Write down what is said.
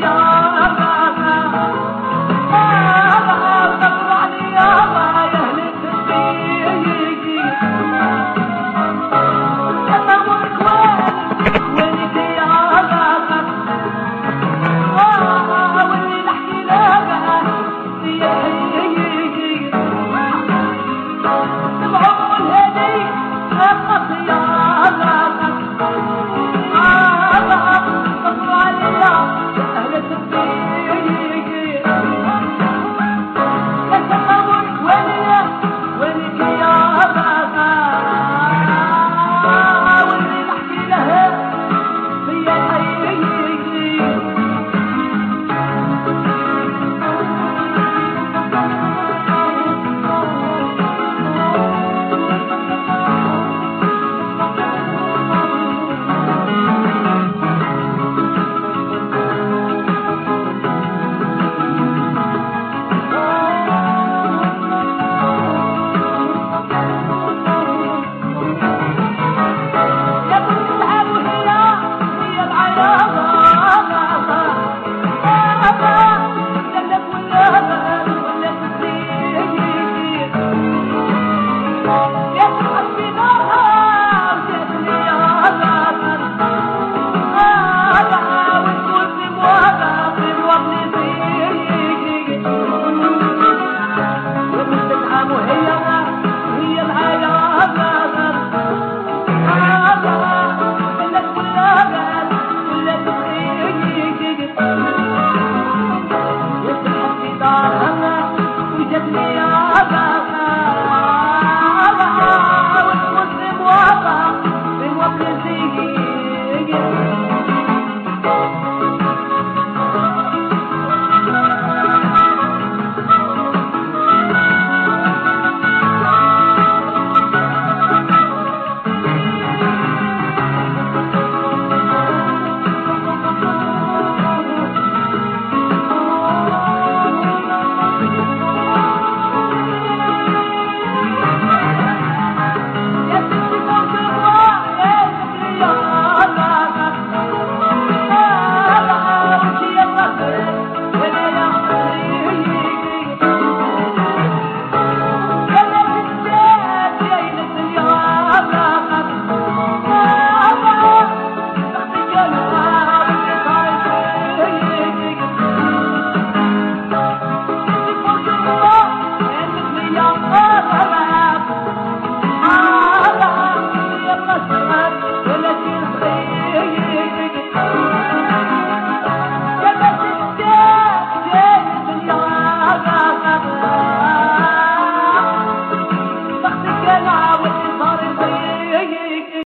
song.